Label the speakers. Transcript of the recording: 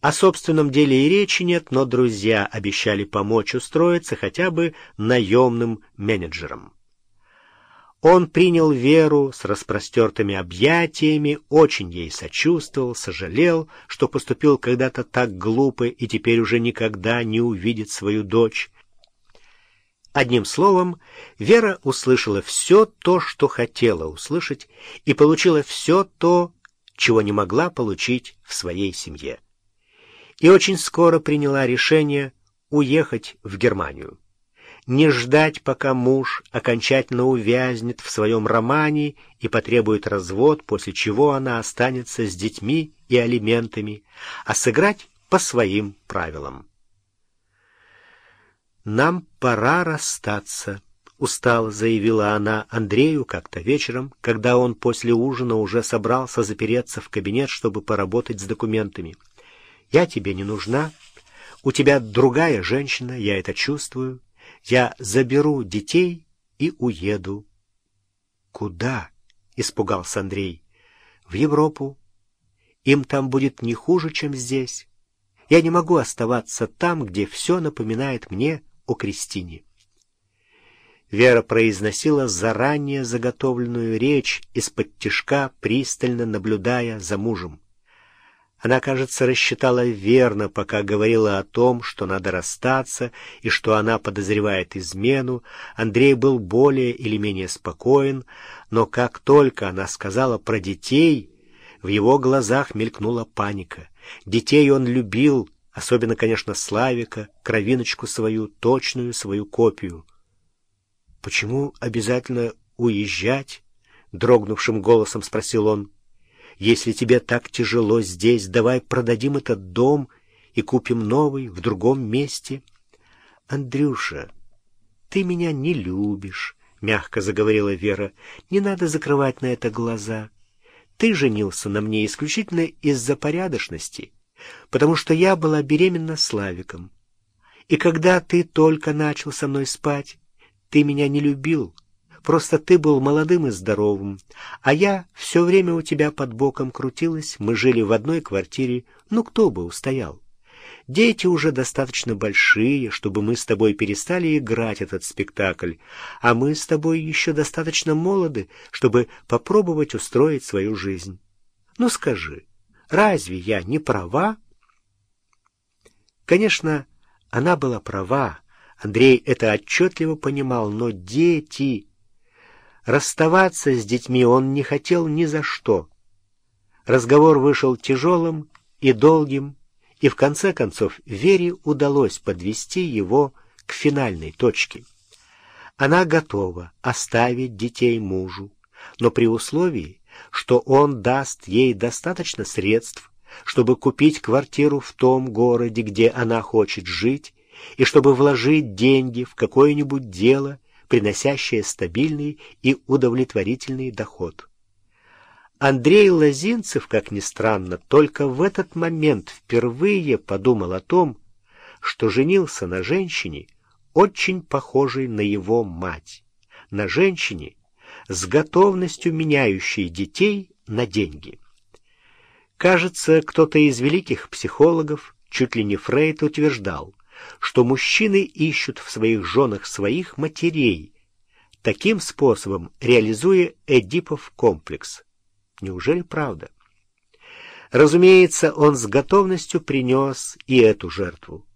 Speaker 1: О собственном деле и речи нет, но друзья обещали помочь устроиться хотя бы наемным менеджером. Он принял Веру с распростертыми объятиями, очень ей сочувствовал, сожалел, что поступил когда-то так глупо и теперь уже никогда не увидит свою дочь. Одним словом, Вера услышала все то, что хотела услышать, и получила все то, чего не могла получить в своей семье. И очень скоро приняла решение уехать в Германию не ждать, пока муж окончательно увязнет в своем романе и потребует развод, после чего она останется с детьми и алиментами, а сыграть по своим правилам. «Нам пора расстаться», — устало заявила она Андрею как-то вечером, когда он после ужина уже собрался запереться в кабинет, чтобы поработать с документами. «Я тебе не нужна. У тебя другая женщина, я это чувствую. Я заберу детей и уеду. — Куда? — испугался Андрей. — В Европу. Им там будет не хуже, чем здесь. Я не могу оставаться там, где все напоминает мне о Кристине. Вера произносила заранее заготовленную речь из-под тишка, пристально наблюдая за мужем. Она, кажется, рассчитала верно, пока говорила о том, что надо расстаться и что она подозревает измену. Андрей был более или менее спокоен, но как только она сказала про детей, в его глазах мелькнула паника. Детей он любил, особенно, конечно, Славика, кровиночку свою, точную свою копию. «Почему обязательно уезжать?» — дрогнувшим голосом спросил он. Если тебе так тяжело здесь, давай продадим этот дом и купим новый в другом месте. Андрюша, ты меня не любишь, — мягко заговорила Вера. Не надо закрывать на это глаза. Ты женился на мне исключительно из-за порядочности, потому что я была беременна Славиком. И когда ты только начал со мной спать, ты меня не любил, Просто ты был молодым и здоровым, а я все время у тебя под боком крутилась, мы жили в одной квартире, ну кто бы устоял? Дети уже достаточно большие, чтобы мы с тобой перестали играть этот спектакль, а мы с тобой еще достаточно молоды, чтобы попробовать устроить свою жизнь. Ну скажи, разве я не права? Конечно, она была права, Андрей это отчетливо понимал, но дети... Расставаться с детьми он не хотел ни за что. Разговор вышел тяжелым и долгим, и в конце концов Вере удалось подвести его к финальной точке. Она готова оставить детей мужу, но при условии, что он даст ей достаточно средств, чтобы купить квартиру в том городе, где она хочет жить, и чтобы вложить деньги в какое-нибудь дело, приносящее стабильный и удовлетворительный доход. Андрей Лозинцев, как ни странно, только в этот момент впервые подумал о том, что женился на женщине, очень похожей на его мать, на женщине, с готовностью меняющей детей на деньги. Кажется, кто-то из великих психологов, чуть ли не Фрейд, утверждал, что мужчины ищут в своих женах своих матерей, таким способом реализуя Эдипов комплекс. Неужели правда? Разумеется, он с готовностью принес и эту жертву.